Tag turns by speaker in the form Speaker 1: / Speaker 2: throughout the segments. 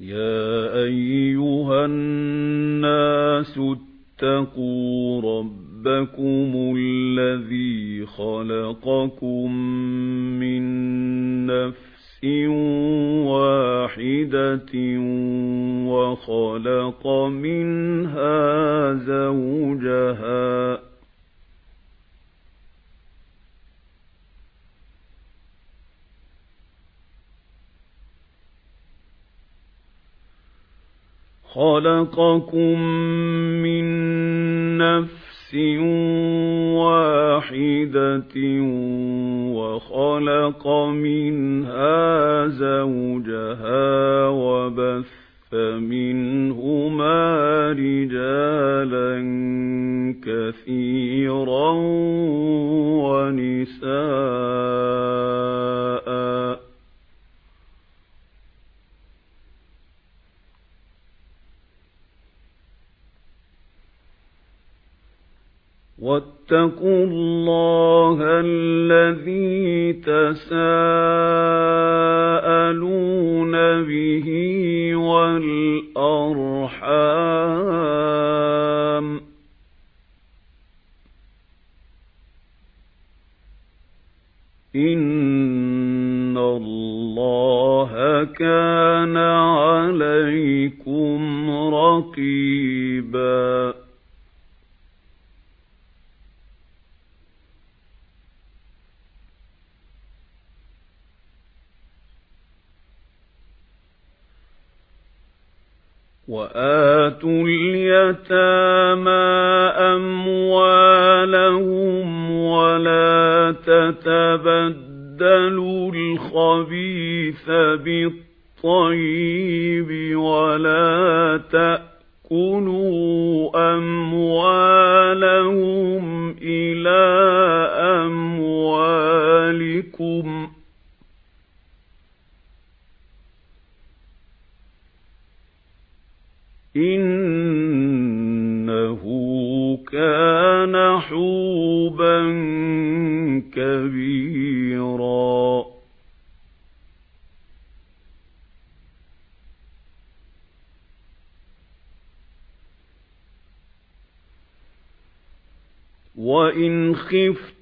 Speaker 1: يَا أَيُّهَا النَّاسُ اتَّقُوا رَبَّكُمُ الَّذِي خَلَقَكُم مِّن نَّفْسٍ وَاحِدَةٍ وَخَلَقَ مِنْهَا زَوْجَهَا خَلَقَكُم مِّن نَّفْسٍ وَاحِدَةٍ وَخَلَقَ مِنْهَا زَوْجَهَا وَبَثَّ مِنْهُمَا رِجَالًا كَثِيرًا وَنِسَاءً وَاتَّقُوا اللَّهَ الَّذِي تَسَاءَلُونَ بِهِ وَالْأَرْحَامَ إِنَّ اللَّهَ كَانَ عَلَيْكُمْ رَقِيبًا وَآتُوا الْيَتَامَى أَمْوَالَهُمْ وَلَا تَتَبَدَّلُوا الْخَبِيثَ بِالطَّيِّبِ وَلَا تَأْكُلُوا أَمْوَالَهُمْ إِلَىٰ كَانَ حُوبًا كَبِيرًا وَإِنْ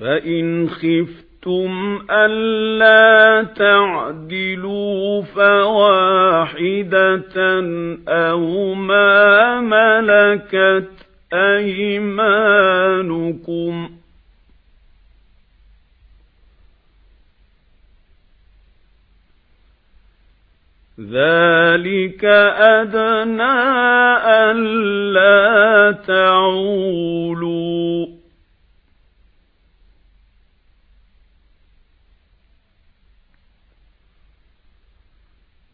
Speaker 1: فَإِنْ خِفْتُمْ أَلَّا تَعْدِلُوا فَوَاحِدَةً أَوْ مَا مَلَكَتْ أَيْمَانُكُمْ ۚ ذَٰلِكَ أَدْنَىٰ أَلَّا تَعُولُوا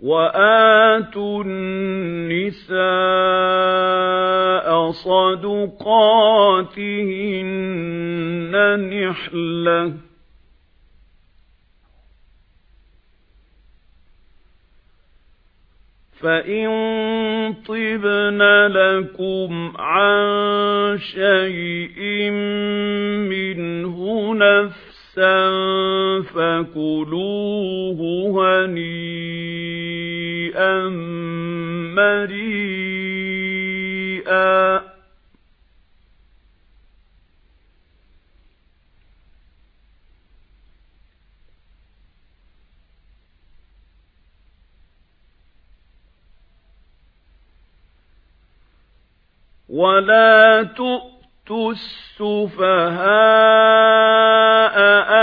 Speaker 1: وَآتُوا النِّسَاءَ صَدُقَاتِهِنَّ نِحْلَةً ۚ. فَإِن طِبْنَ لَكُمْ عَن شَيْءٍ مِّنْهُ نَفْسًا فَكُلُوهُ هَنِيئًا مَّرِيئًا وَلَا تُؤْتُوا السُّفَهَاءَ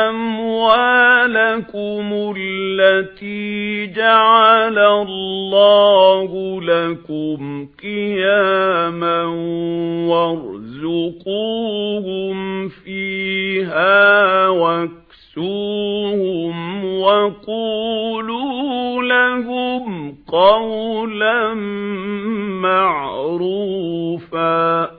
Speaker 1: أَمْوَالَكُمُ الَّتِي جَعَلَ اللَّهُ لَكُمْ قِيَامًا وَارْزُقُوهُمْ فِيهَا وَاكْسُوهُمْ وقولوا لهم قولا معروفا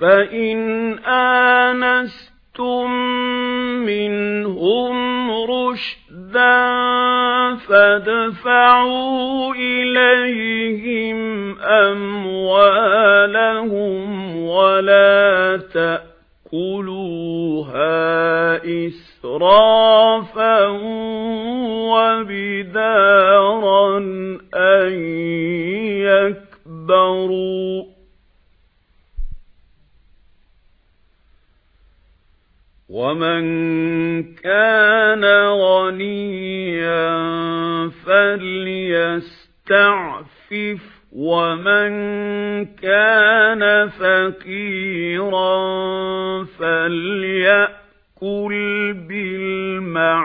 Speaker 1: فَإِنْ آنَسْتُمْ مِنْهُمْ رُشْدًا فَادْفَعُوا إِلَيْهِمْ أَمْوَالَهُمْ وَلَا تَأْكُلُوهَا إِسْرَافًا وَبِدَارًا أَنْ يَكْبَرُوا وَمَن كَانَ غَنِيًّا فَلْيَسْتَعْفِفْ وَمَن كَانَ فَقِيرًا فَلْيَأْكُلْ بِالْمَعْرُوفِ